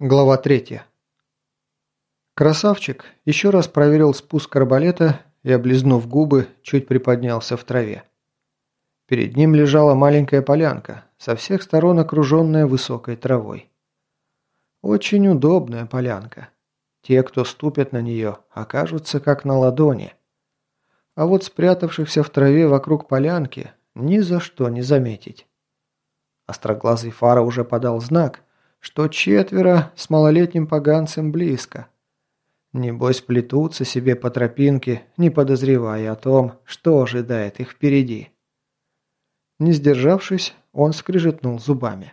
Глава 3. Красавчик еще раз проверил спуск арбалета и, облизнув губы, чуть приподнялся в траве. Перед ним лежала маленькая полянка, со всех сторон окруженная высокой травой. Очень удобная полянка. Те, кто ступят на нее, окажутся как на ладони. А вот спрятавшихся в траве вокруг полянки ни за что не заметить. Остроглазый Фара уже подал знак, что четверо с малолетним поганцем близко. Небось плетутся себе по тропинке, не подозревая о том, что ожидает их впереди. Не сдержавшись, он скрижетнул зубами.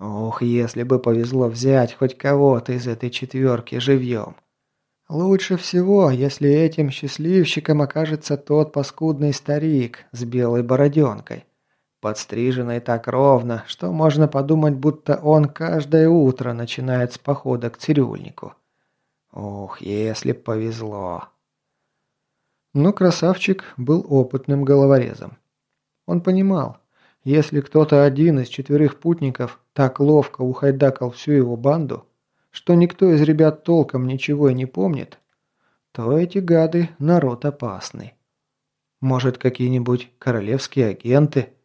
Ох, если бы повезло взять хоть кого-то из этой четверки живьем. Лучше всего, если этим счастливчиком окажется тот паскудный старик с белой бороденкой. Подстриженный так ровно, что можно подумать, будто он каждое утро начинает с похода к цирюльнику. Ух, если б повезло. Но красавчик был опытным головорезом. Он понимал, если кто-то один из четверых путников так ловко ухайдакал всю его банду, что никто из ребят толком ничего и не помнит, то эти гады народ опасный. Может, какие-нибудь королевские агенты –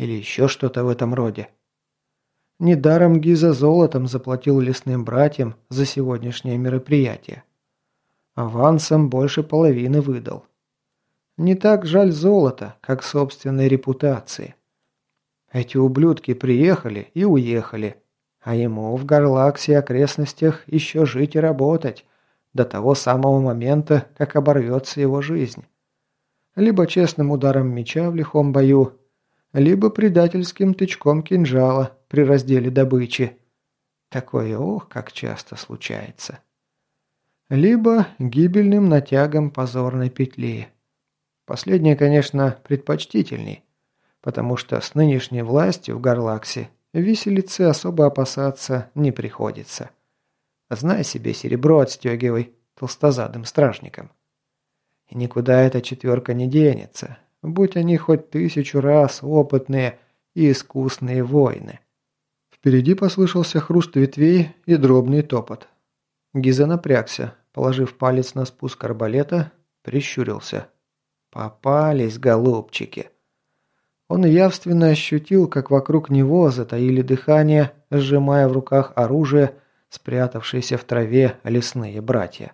или еще что-то в этом роде. Недаром Гиза золотом заплатил лесным братьям за сегодняшнее мероприятие. Авансом больше половины выдал. Не так жаль золота, как собственной репутации. Эти ублюдки приехали и уехали, а ему в Гарлаксе и окрестностях еще жить и работать до того самого момента, как оборвется его жизнь. Либо честным ударом меча в лихом бою, либо предательским тычком кинжала при разделе добычи. Такое ох, как часто случается. Либо гибельным натягом позорной петли. Последнее, конечно, предпочтительней, потому что с нынешней властью в Гарлаксе виселицы особо опасаться не приходится. Знай себе, серебро отстегивай толстозадым стражникам. И никуда эта четверка не денется, будь они хоть тысячу раз опытные и искусные воины. Впереди послышался хруст ветвей и дробный топот. Гиза напрягся, положив палец на спуск арбалета, прищурился. «Попались, голубчики!» Он явственно ощутил, как вокруг него затаили дыхание, сжимая в руках оружие, спрятавшиеся в траве лесные братья.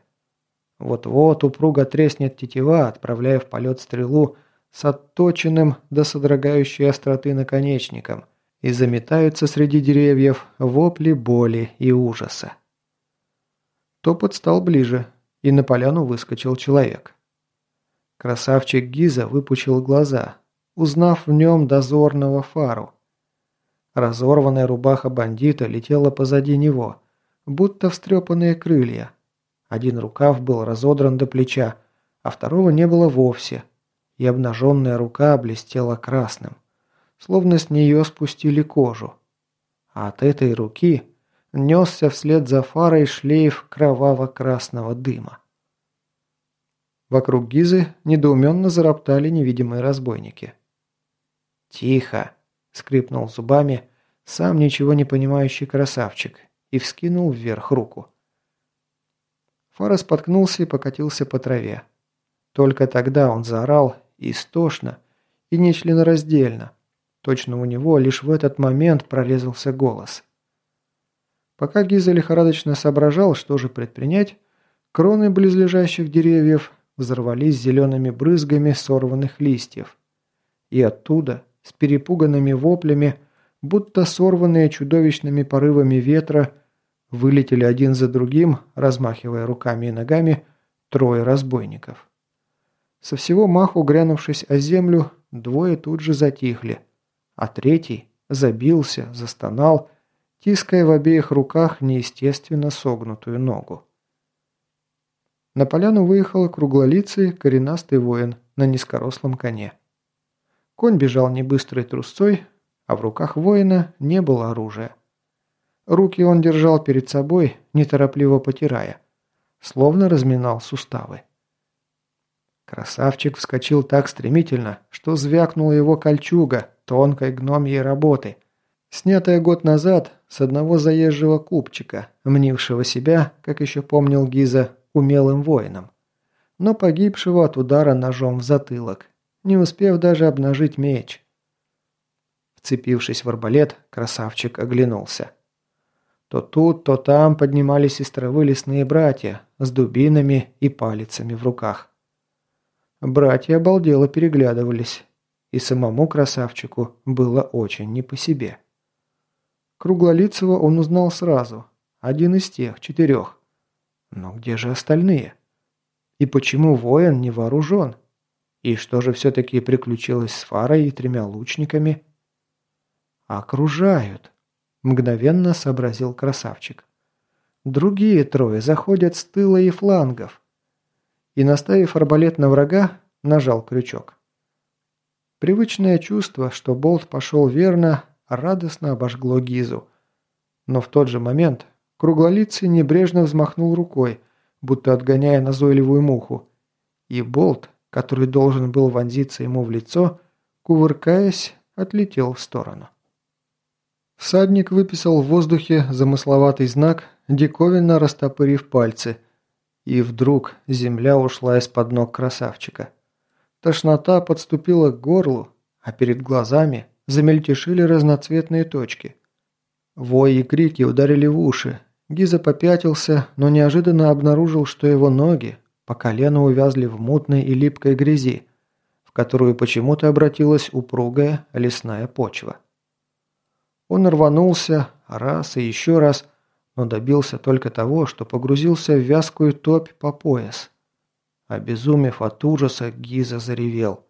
Вот-вот упруго треснет тетива, отправляя в полет стрелу, с отточенным до содрогающей остроты наконечником и заметаются среди деревьев вопли боли и ужаса. Топот стал ближе, и на поляну выскочил человек. Красавчик Гиза выпучил глаза, узнав в нем дозорного фару. Разорванная рубаха бандита летела позади него, будто встрепанные крылья. Один рукав был разодран до плеча, а второго не было вовсе – и обнаженная рука блестела красным, словно с нее спустили кожу. А от этой руки несся вслед за фарой шлейф кроваво-красного дыма. Вокруг Гизы недоуменно зароптали невидимые разбойники. «Тихо!» – скрипнул зубами сам ничего не понимающий красавчик и вскинул вверх руку. Фара споткнулся и покатился по траве. Только тогда он заорал истошно и нечленораздельно. Точно у него лишь в этот момент прорезался голос. Пока Гиза лихорадочно соображал, что же предпринять, кроны близлежащих деревьев взорвались зелеными брызгами сорванных листьев. И оттуда, с перепуганными воплями, будто сорванные чудовищными порывами ветра, вылетели один за другим, размахивая руками и ногами, трое разбойников. Со всего маху грянувшись о землю, двое тут же затихли, а третий забился, застонал, тиская в обеих руках неестественно согнутую ногу. На поляну выехал круглолицый коренастый воин на низкорослом коне. Конь бежал небыстрой трусцой, а в руках воина не было оружия. Руки он держал перед собой, неторопливо потирая, словно разминал суставы. Красавчик вскочил так стремительно, что звякнула его кольчуга тонкой гномьей работы, Снятая год назад с одного заезжего купчика, мнившего себя, как еще помнил Гиза, умелым воином, но погибшего от удара ножом в затылок, не успев даже обнажить меч. Вцепившись в арбалет, красавчик оглянулся. То тут, то там поднимались из травы лесные братья с дубинами и палицами в руках. Братья обалдело переглядывались, и самому красавчику было очень не по себе. Круглолицего он узнал сразу, один из тех, четырех. Но где же остальные? И почему воин не вооружен? И что же все-таки приключилось с Фарой и тремя лучниками? «Окружают», – мгновенно сообразил красавчик. «Другие трое заходят с тыла и флангов». И, наставив арбалет на врага, нажал крючок. Привычное чувство, что болт пошел верно, радостно обожгло Гизу. Но в тот же момент круглолицый небрежно взмахнул рукой, будто отгоняя назойливую муху, и болт, который должен был вонзиться ему в лицо, кувыркаясь, отлетел в сторону. Всадник выписал в воздухе замысловатый знак, диковинно растопырив пальцы. И вдруг земля ушла из-под ног красавчика. Тошнота подступила к горлу, а перед глазами замельтешили разноцветные точки. Вой и крики ударили в уши. Гиза попятился, но неожиданно обнаружил, что его ноги по колено увязли в мутной и липкой грязи, в которую почему-то обратилась упругая лесная почва. Он рванулся раз и еще раз, но добился только того, что погрузился в вязкую топь по пояс. Обезумев от ужаса, Гиза заревел.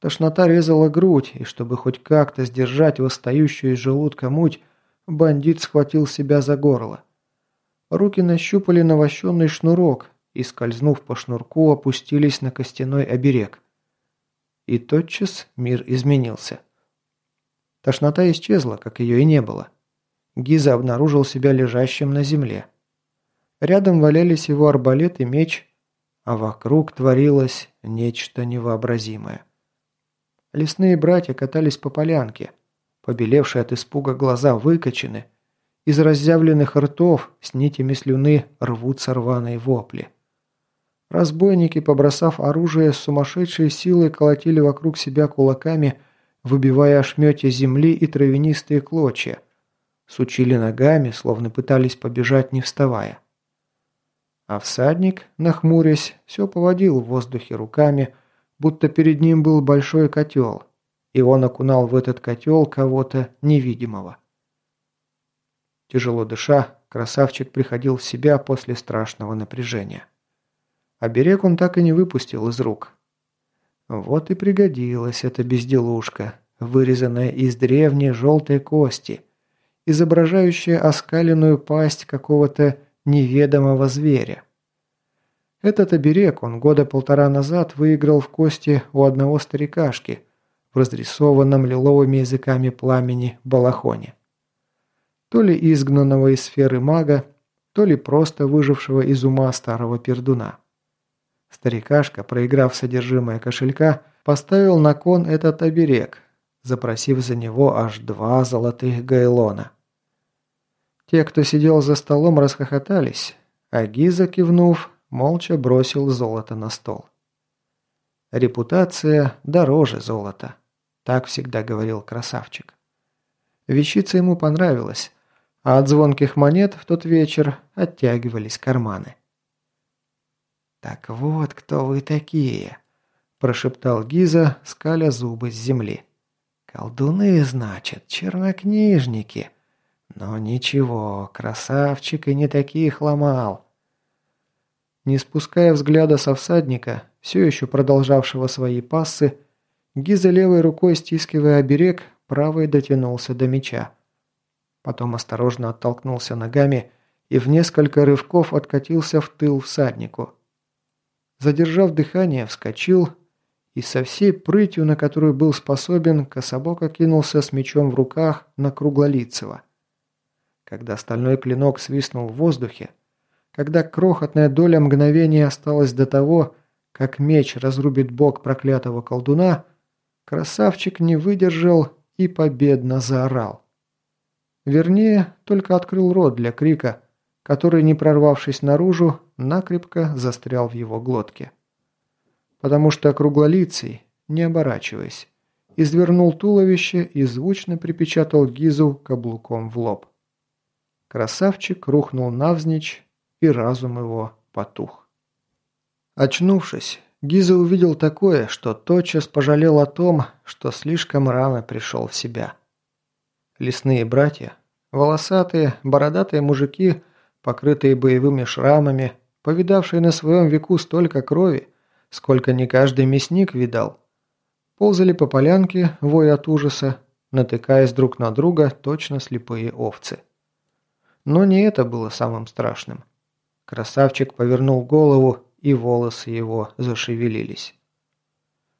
Тошнота резала грудь, и чтобы хоть как-то сдержать восстающую из желудка муть, бандит схватил себя за горло. Руки нащупали навощенный шнурок и, скользнув по шнурку, опустились на костяной оберег. И тотчас мир изменился. Тошнота исчезла, как ее и не было. Гиза обнаружил себя лежащим на земле. Рядом валялись его арбалет и меч, а вокруг творилось нечто невообразимое. Лесные братья катались по полянке. Побелевшие от испуга глаза выкочены. Из разъявленных ртов с нитями слюны рвутся рваные вопли. Разбойники, побросав оружие, с сумасшедшей силой колотили вокруг себя кулаками выбивая ошметья земли и травянистые клочья. Сучили ногами, словно пытались побежать, не вставая. А всадник, нахмурясь, все поводил в воздухе руками, будто перед ним был большой котел, и он окунал в этот котел кого-то невидимого. Тяжело дыша, красавчик приходил в себя после страшного напряжения. А берег он так и не выпустил из рук, вот и пригодилась эта безделушка, вырезанная из древней желтой кости, изображающая оскаленную пасть какого-то неведомого зверя. Этот оберег он года полтора назад выиграл в кости у одного старикашки в разрисованном лиловыми языками пламени балахоне. То ли изгнанного из сферы мага, то ли просто выжившего из ума старого пердуна. Старикашка, проиграв содержимое кошелька, поставил на кон этот оберег, запросив за него аж два золотых гайлона. Те, кто сидел за столом, расхохотались, а Гиза, кивнув, молча бросил золото на стол. «Репутация дороже золота», – так всегда говорил красавчик. Вещица ему понравилась, а от звонких монет в тот вечер оттягивались карманы. «Так вот, кто вы такие!» – прошептал Гиза, скаля зубы с земли. «Колдуны, значит, чернокнижники. Но ничего, красавчик и не таких ломал». Не спуская взгляда со всадника, все еще продолжавшего свои пассы, Гиза левой рукой, стискивая оберег, правой дотянулся до меча. Потом осторожно оттолкнулся ногами и в несколько рывков откатился в тыл всаднику задержав дыхание, вскочил и со всей прытью, на которую был способен, кособоко кинулся с мечом в руках на Круглолицева. Когда стальной клинок свистнул в воздухе, когда крохотная доля мгновения осталась до того, как меч разрубит бок проклятого колдуна, красавчик не выдержал и победно заорал. Вернее, только открыл рот для крика, который, не прорвавшись наружу, накрепко застрял в его глотке. Потому что круглолицый, не оборачиваясь, извернул туловище и звучно припечатал Гизу каблуком в лоб. Красавчик рухнул навзничь, и разум его потух. Очнувшись, Гиза увидел такое, что тотчас пожалел о том, что слишком рано пришел в себя. Лесные братья, волосатые, бородатые мужики, покрытые боевыми шрамами, повидавшие на своем веку столько крови, сколько не каждый мясник видал, ползали по полянке, воя от ужаса, натыкаясь друг на друга точно слепые овцы. Но не это было самым страшным. Красавчик повернул голову, и волосы его зашевелились.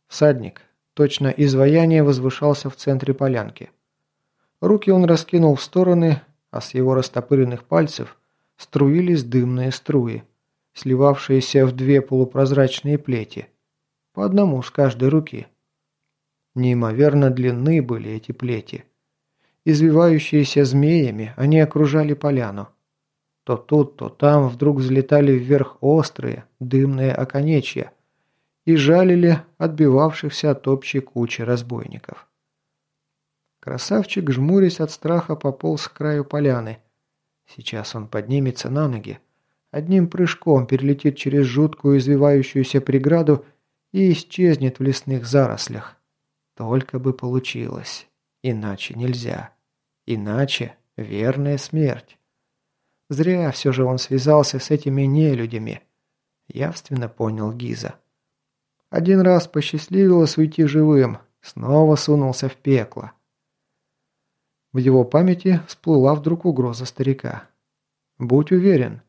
Всадник, точно изваяние, возвышался в центре полянки. Руки он раскинул в стороны, а с его растопыренных пальцев струились дымные струи, сливавшиеся в две полупрозрачные плети, по одному с каждой руки. Неимоверно длинны были эти плети. Извивающиеся змеями, они окружали поляну. То тут, то там вдруг взлетали вверх острые, дымные оконечья и жалили отбивавшихся от общей кучи разбойников. Красавчик, жмурясь от страха, пополз к краю поляны. Сейчас он поднимется на ноги, одним прыжком перелетит через жуткую извивающуюся преграду и исчезнет в лесных зарослях. Только бы получилось. Иначе нельзя. Иначе верная смерть. Зря все же он связался с этими нелюдями. Явственно понял Гиза. Один раз посчастливилось уйти живым, снова сунулся в пекло. В его памяти всплыла вдруг угроза старика. «Будь уверен,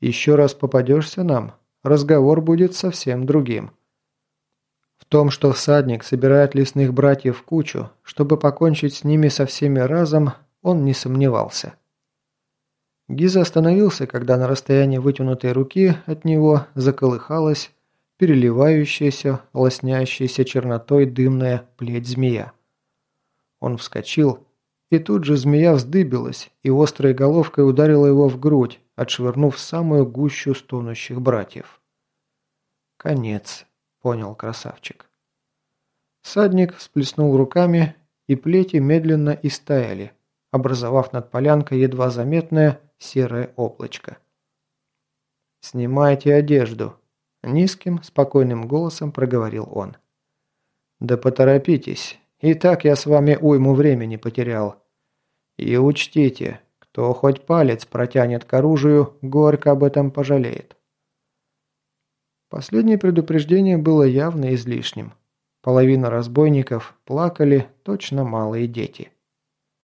еще раз попадешься нам, разговор будет совсем другим». Том, что всадник собирает лесных братьев в кучу, чтобы покончить с ними со всеми разом, он не сомневался. Гиза остановился, когда на расстоянии вытянутой руки от него заколыхалась переливающаяся, лоснящаяся чернотой дымная плеть змея. Он вскочил, и тут же змея вздыбилась и острой головкой ударила его в грудь, отшвырнув самую гущу стонущих братьев. Конец понял красавчик. Садник всплеснул руками, и плети медленно истаяли, образовав над полянкой едва заметное серое облачко. «Снимайте одежду», – низким, спокойным голосом проговорил он. «Да поторопитесь, и так я с вами уйму времени потерял. И учтите, кто хоть палец протянет к оружию, горько об этом пожалеет». Последнее предупреждение было явно излишним. Половина разбойников плакали точно малые дети.